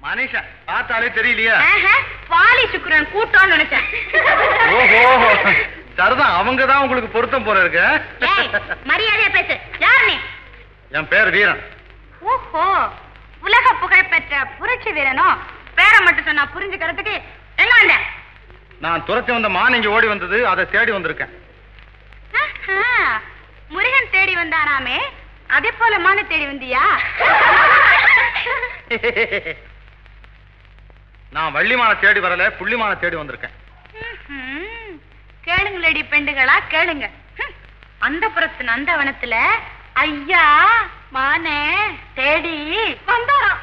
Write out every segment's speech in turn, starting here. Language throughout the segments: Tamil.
மனிஷா பார்த்தாலே தெரியலையா. பாலி சுக்கரன் கூட்டம்னு நினைச்சேன். ஓஹோ சரிதான் அவங்க தான் உங்களுக்கு பொருத்தம் போல இருக்கு. மரியாதையா பேசு. நீ என் பேர் வீரன். ஓஹோ உலக புகழ் பெற்ற புரட்சி வீரனோ? பேரை மட்டும் சொன்னா புரிஞ்சுக்கிறதுக்கு என்ன நான் துரத்தி வந்த மான் இங்க ஓடி வந்தது அதை தேடி வந்திருக்கேன். முருகன் தேடி வந்தானாமே அதே போல மானை தேடி வந்தியா? நான் வள்ளிமான தேடி வரல புள்ளிமான தேடி வந்திருக்கேன். கேளுங்களேடி பெண்டுகளா கேளுங்க. அந்த புறத்து நந்தவனத்துல ஐயா மானே தேடி வந்தாராம்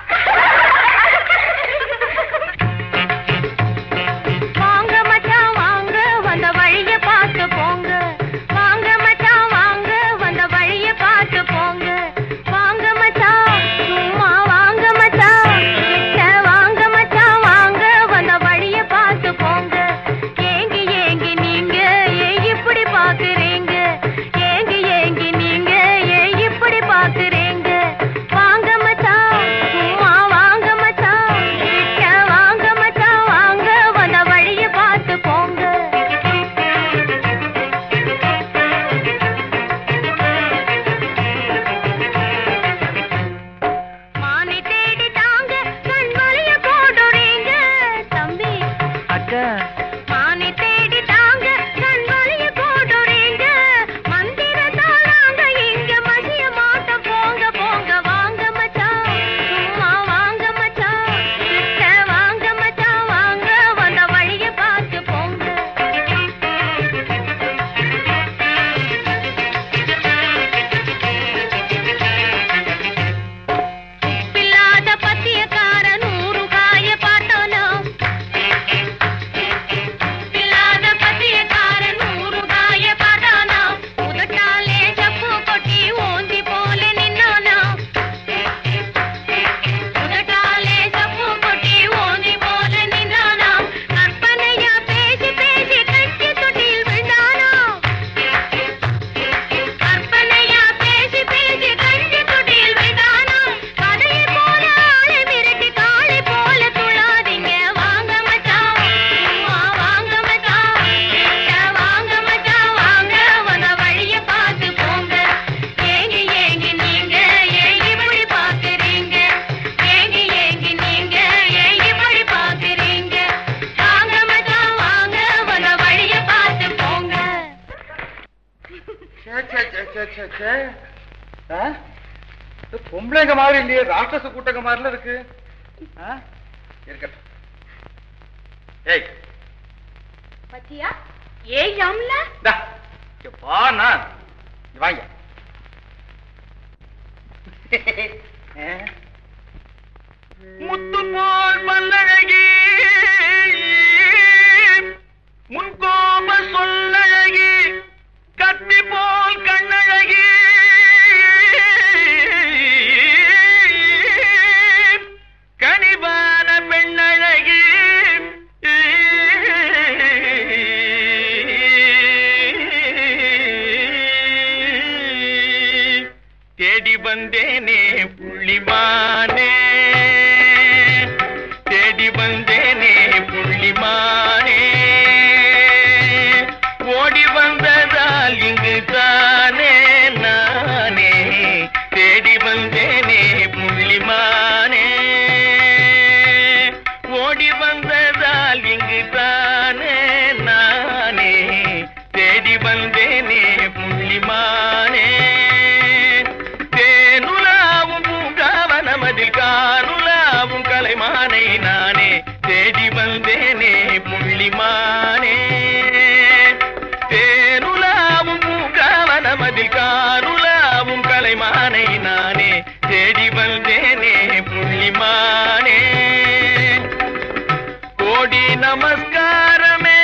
பொம்பளைங்க மாதிரி இல்லையே ராட்சச கூட்டங்க மாதிரி இருக்கு. வாங்க. முத்து போல் निमाने नमस्कार में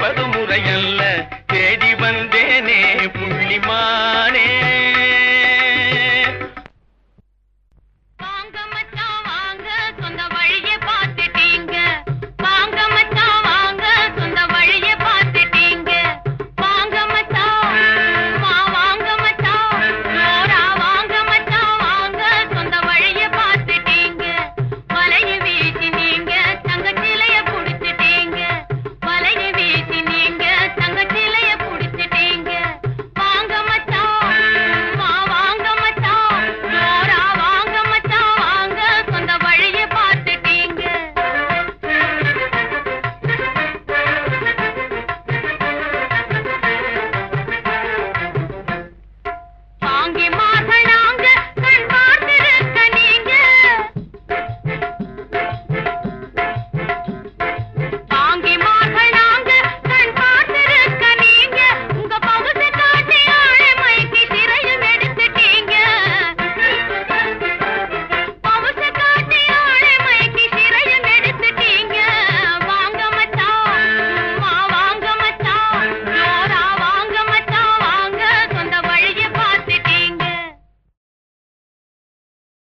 पदू